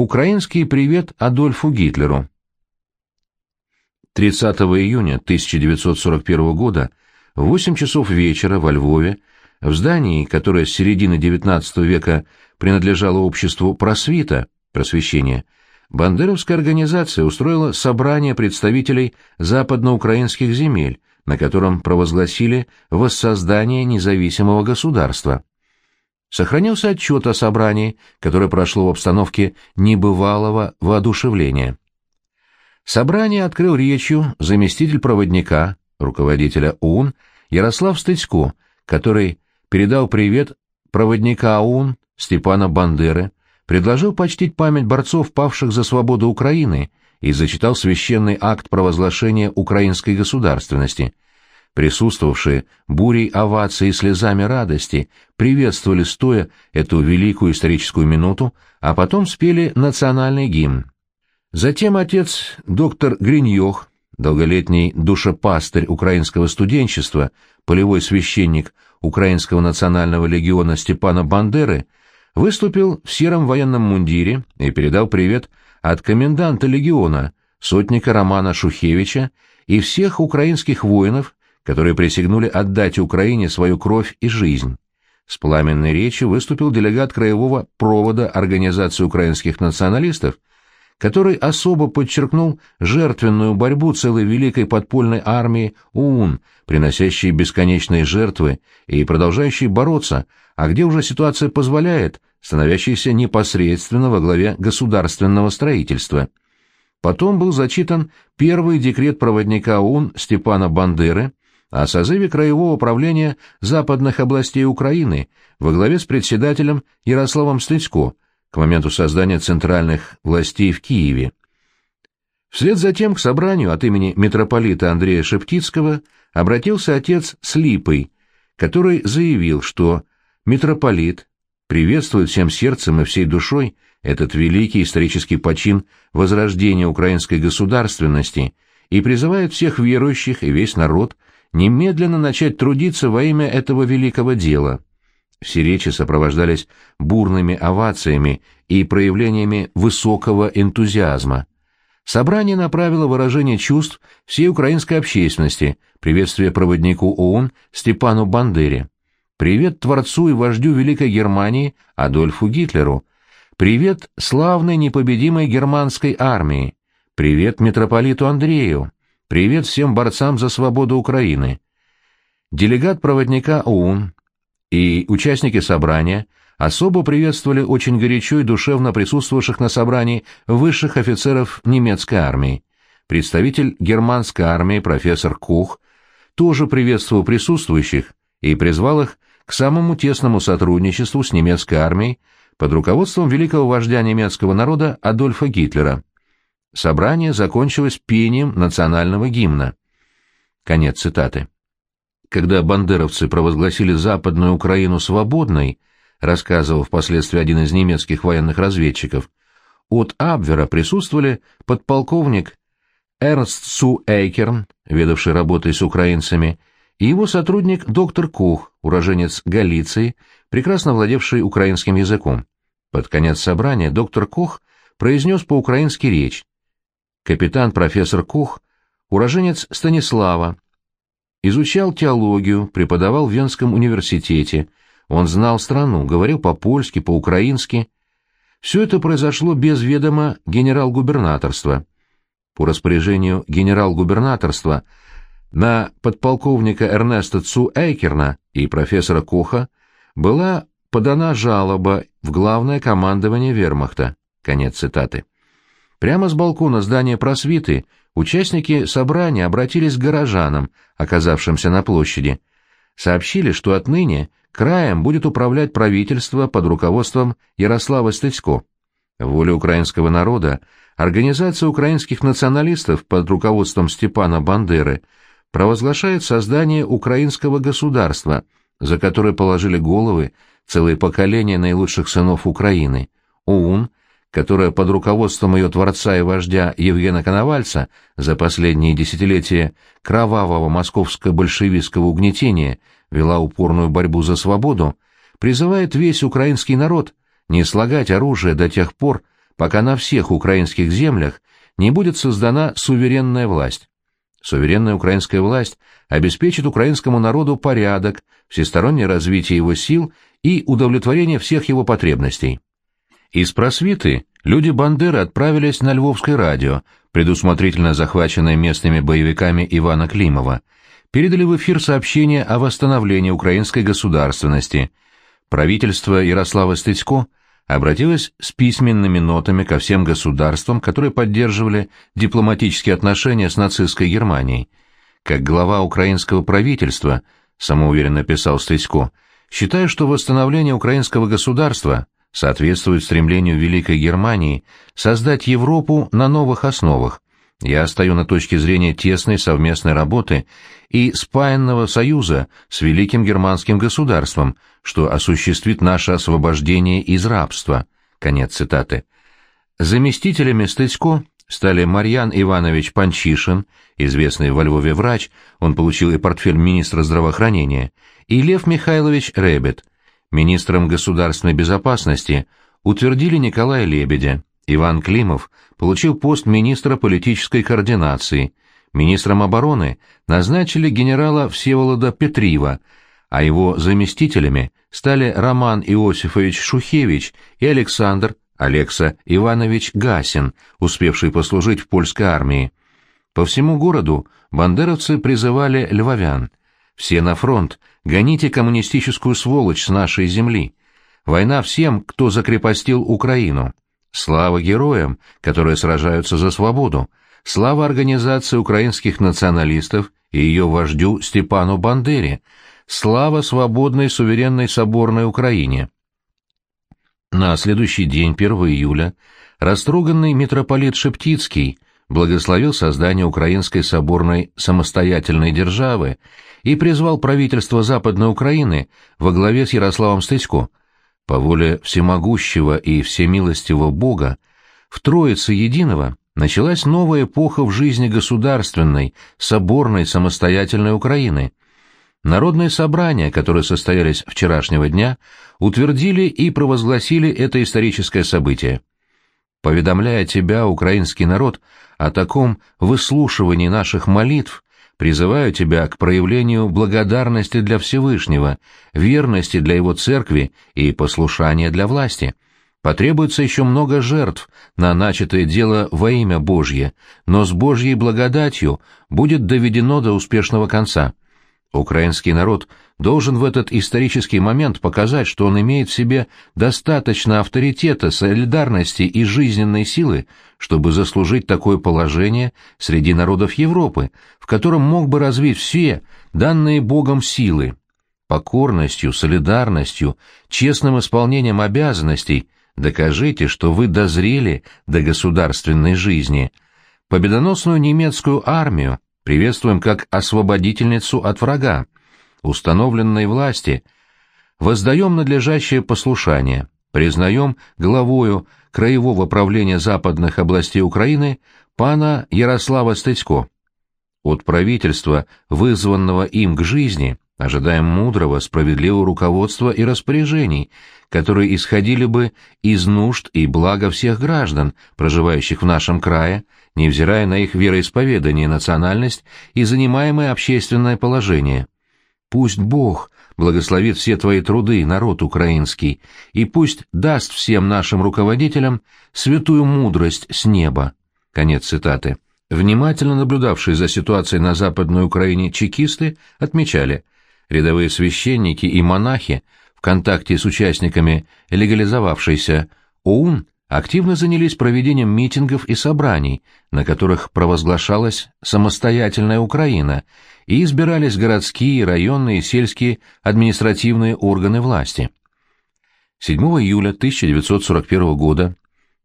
Украинский привет Адольфу Гитлеру. 30 июня 1941 года в 8 часов вечера во Львове, в здании, которое с середины XIX века принадлежало обществу «Просвита» просвещения, Бандеровская организация устроила собрание представителей западноукраинских земель, на котором провозгласили воссоздание независимого государства. Сохранился отчет о собрании, которое прошло в обстановке небывалого воодушевления. Собрание открыл речью заместитель проводника, руководителя ОУН, Ярослав Стыцко, который передал привет проводника ОУН Степана Бандеры, предложил почтить память борцов, павших за свободу Украины, и зачитал священный акт провозглашения украинской государственности. Присутствовавшие бурей овации и слезами радости приветствовали стоя эту великую историческую минуту, а потом спели национальный гимн. Затем отец доктор Гриньох, долголетний душепастырь украинского студенчества, полевой священник Украинского национального легиона Степана Бандеры, выступил в сером военном мундире и передал привет от коменданта легиона, сотника Романа Шухевича и всех украинских воинов, которые присягнули отдать Украине свою кровь и жизнь. С пламенной речью выступил делегат краевого провода Организации украинских националистов, который особо подчеркнул жертвенную борьбу целой великой подпольной армии УУН, приносящей бесконечные жертвы и продолжающей бороться, а где уже ситуация позволяет, становящейся непосредственно во главе государственного строительства. Потом был зачитан первый декрет проводника ОУН Степана Бандеры о созыве Краевого управления западных областей Украины во главе с председателем Ярославом Стыцко к моменту создания центральных властей в Киеве. Вслед за тем к собранию от имени митрополита Андрея Шептицкого обратился отец Слипый, который заявил, что митрополит приветствует всем сердцем и всей душой этот великий исторический почин возрождения украинской государственности и призывает всех верующих и весь народ немедленно начать трудиться во имя этого великого дела. Все речи сопровождались бурными овациями и проявлениями высокого энтузиазма. Собрание направило выражение чувств всей украинской общественности, приветствие проводнику ООН Степану Бандере. Привет творцу и вождю Великой Германии Адольфу Гитлеру. Привет славной непобедимой германской армии. Привет митрополиту Андрею. Привет всем борцам за свободу Украины. Делегат проводника ОУН и участники собрания особо приветствовали очень горячо и душевно присутствовавших на собрании высших офицеров немецкой армии. Представитель германской армии профессор Кух тоже приветствовал присутствующих и призвал их к самому тесному сотрудничеству с немецкой армией под руководством великого вождя немецкого народа Адольфа Гитлера. Собрание закончилось пением национального гимна. Конец цитаты когда бандеровцы провозгласили Западную Украину свободной, рассказывал впоследствии один из немецких военных разведчиков, от Абвера присутствовали подполковник Эрнст Су Эйкерн, ведавший работой с украинцами, и его сотрудник доктор Кух, уроженец Галиции, прекрасно владевший украинским языком. Под конец собрания доктор Кух произнес по-украински речь. Капитан профессор Кух, уроженец Станислава, Изучал теологию, преподавал в Венском университете. Он знал страну, говорил по-польски, по-украински. Все это произошло без ведома генерал-губернаторства. По распоряжению генерал-губернаторства на подполковника Эрнеста Цу Эйкерна и профессора Коха была подана жалоба в главное командование вермахта. Конец цитаты. Прямо с балкона здания просвиты участники собрания обратились к горожанам, оказавшимся на площади. Сообщили, что отныне краем будет управлять правительство под руководством Ярослава Стыцко. Воля украинского народа, Организация украинских националистов под руководством Степана Бандеры провозглашает создание украинского государства, за которое положили головы целые поколения наилучших сынов Украины. ОУН – которая под руководством ее творца и вождя Евгена Коновальца за последние десятилетия кровавого московско-большевистского угнетения вела упорную борьбу за свободу, призывает весь украинский народ не слагать оружие до тех пор, пока на всех украинских землях не будет создана суверенная власть. Суверенная украинская власть обеспечит украинскому народу порядок, всестороннее развитие его сил и удовлетворение всех его потребностей. Из просвиты люди Бандеры отправились на Львовское радио, предусмотрительно захваченное местными боевиками Ивана Климова, передали в эфир сообщение о восстановлении украинской государственности. Правительство Ярослава Стыцко обратилось с письменными нотами ко всем государствам, которые поддерживали дипломатические отношения с нацистской Германией. Как глава украинского правительства, самоуверенно писал Стыцко, считаю, что восстановление украинского государства соответствует стремлению Великой Германии создать Европу на новых основах, я стою на точке зрения тесной совместной работы и спаянного союза с великим германским государством, что осуществит наше освобождение из рабства. Конец цитаты. Заместителями Стыцко стали Марьян Иванович Панчишин, известный во Львове врач, он получил и портфель министра здравоохранения, и Лев Михайлович Ребет. Министром государственной безопасности утвердили Николая Лебедя, Иван Климов получил пост министра политической координации, министром обороны назначили генерала Всеволода Петрива, а его заместителями стали Роман Иосифович Шухевич и Александр Алекса Иванович Гасин, успевший послужить в польской армии. По всему городу бандеровцы призывали львовян. «Все на фронт, гоните коммунистическую сволочь с нашей земли. Война всем, кто закрепостил Украину». Слава героям, которые сражаются за свободу. Слава организации украинских националистов и ее вождю Степану Бандере. Слава свободной суверенной соборной Украине. На следующий день, 1 июля, растроганный митрополит Шептицкий благословил создание Украинской соборной самостоятельной державы и призвал правительство Западной Украины во главе с Ярославом Стыцко по воле всемогущего и всемилостивого Бога, в Троице Единого началась новая эпоха в жизни государственной, соборной, самостоятельной Украины. Народные собрания, которые состоялись вчерашнего дня, утвердили и провозгласили это историческое событие. Поведомляя тебя, украинский народ, о таком выслушивании наших молитв, Призываю тебя к проявлению благодарности для Всевышнего, верности для Его церкви и послушания для власти. Потребуется еще много жертв на начатое дело во имя Божье, но с Божьей благодатью будет доведено до успешного конца. Украинский народ должен в этот исторический момент показать, что он имеет в себе достаточно авторитета, солидарности и жизненной силы, чтобы заслужить такое положение среди народов Европы, в котором мог бы развить все данные Богом силы. Покорностью, солидарностью, честным исполнением обязанностей докажите, что вы дозрели до государственной жизни. Победоносную немецкую армию приветствуем как освободительницу от врага, установленной власти, воздаем надлежащее послушание, признаем главою краевого правления западных областей Украины пана Ярослава Стыцко. От правительства, вызванного им к жизни, ожидаем мудрого, справедливого руководства и распоряжений, которые исходили бы из нужд и блага всех граждан, проживающих в нашем крае, невзирая на их вероисповедание, национальность и занимаемое общественное положение. Пусть Бог благословит все твои труды, народ украинский, и пусть даст всем нашим руководителям святую мудрость с неба. Конец цитаты. Внимательно наблюдавшие за ситуацией на Западной Украине чекисты отмечали, рядовые священники и монахи в контакте с участниками легализовавшейся ОУН активно занялись проведением митингов и собраний, на которых провозглашалась самостоятельная Украина, и избирались городские, районные и сельские административные органы власти. 7 июля 1941 года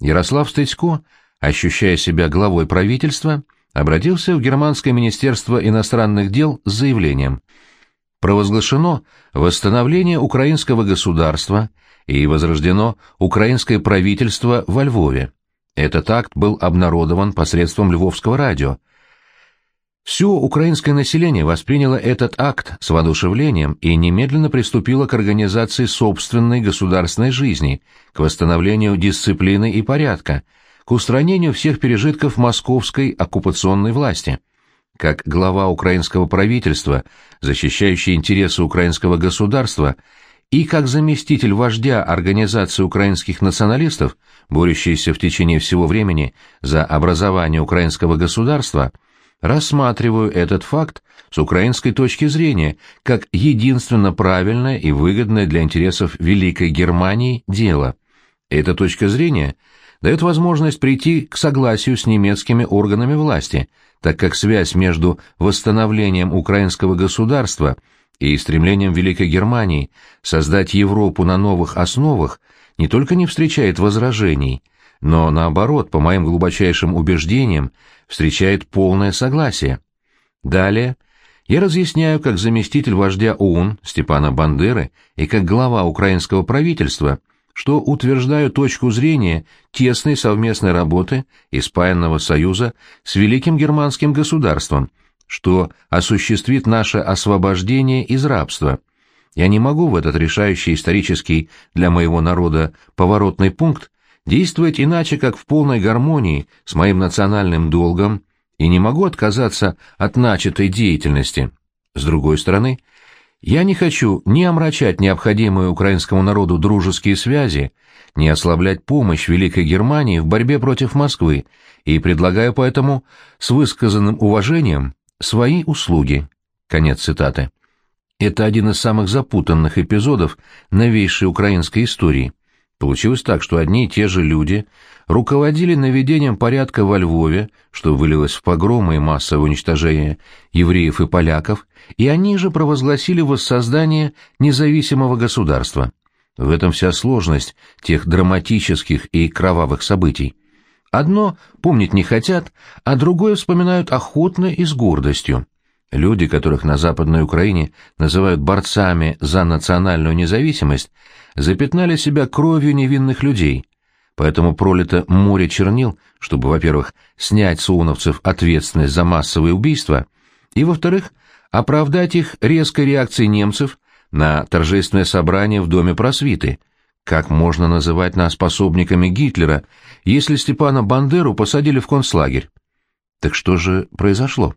Ярослав Стыцко, ощущая себя главой правительства, обратился в Германское министерство иностранных дел с заявлением «Провозглашено восстановление украинского государства – и возрождено украинское правительство во Львове. Этот акт был обнародован посредством Львовского радио. Все украинское население восприняло этот акт с воодушевлением и немедленно приступило к организации собственной государственной жизни, к восстановлению дисциплины и порядка, к устранению всех пережитков московской оккупационной власти. Как глава украинского правительства, защищающий интересы украинского государства, и как заместитель вождя Организации украинских националистов, борющийся в течение всего времени за образование украинского государства – рассматриваю этот факт с украинской точки зрения как единственно правильное и выгодное для интересов Великой Германии дело. Эта точка зрения дает возможность прийти к согласию с немецкими органами власти, так как связь между восстановлением украинского государства и стремлением Великой Германии создать Европу на новых основах не только не встречает возражений – но наоборот, по моим глубочайшим убеждениям, встречает полное согласие. Далее я разъясняю как заместитель вождя ОУН Степана Бандеры и как глава украинского правительства, что утверждаю точку зрения тесной совместной работы и спаянного союза с великим германским государством, что осуществит наше освобождение из рабства. Я не могу в этот решающий исторический для моего народа поворотный пункт действовать иначе, как в полной гармонии с моим национальным долгом, и не могу отказаться от начатой деятельности. С другой стороны, я не хочу ни омрачать необходимые украинскому народу дружеские связи, ни ослаблять помощь Великой Германии в борьбе против Москвы, и предлагаю поэтому с высказанным уважением свои услуги. Конец цитаты. Это один из самых запутанных эпизодов новейшей украинской истории – Получилось так, что одни и те же люди руководили наведением порядка во Львове, что вылилось в погромы и массовое уничтожение евреев и поляков, и они же провозгласили воссоздание независимого государства. В этом вся сложность тех драматических и кровавых событий. Одно помнить не хотят, а другое вспоминают охотно и с гордостью. Люди, которых на Западной Украине называют борцами за национальную независимость, запятнали себя кровью невинных людей, поэтому пролито море чернил, чтобы, во-первых, снять с уновцев ответственность за массовые убийства, и, во-вторых, оправдать их резкой реакцией немцев на торжественное собрание в Доме просвиты. Как можно называть нас пособниками Гитлера, если Степана Бандеру посадили в концлагерь? Так что же произошло?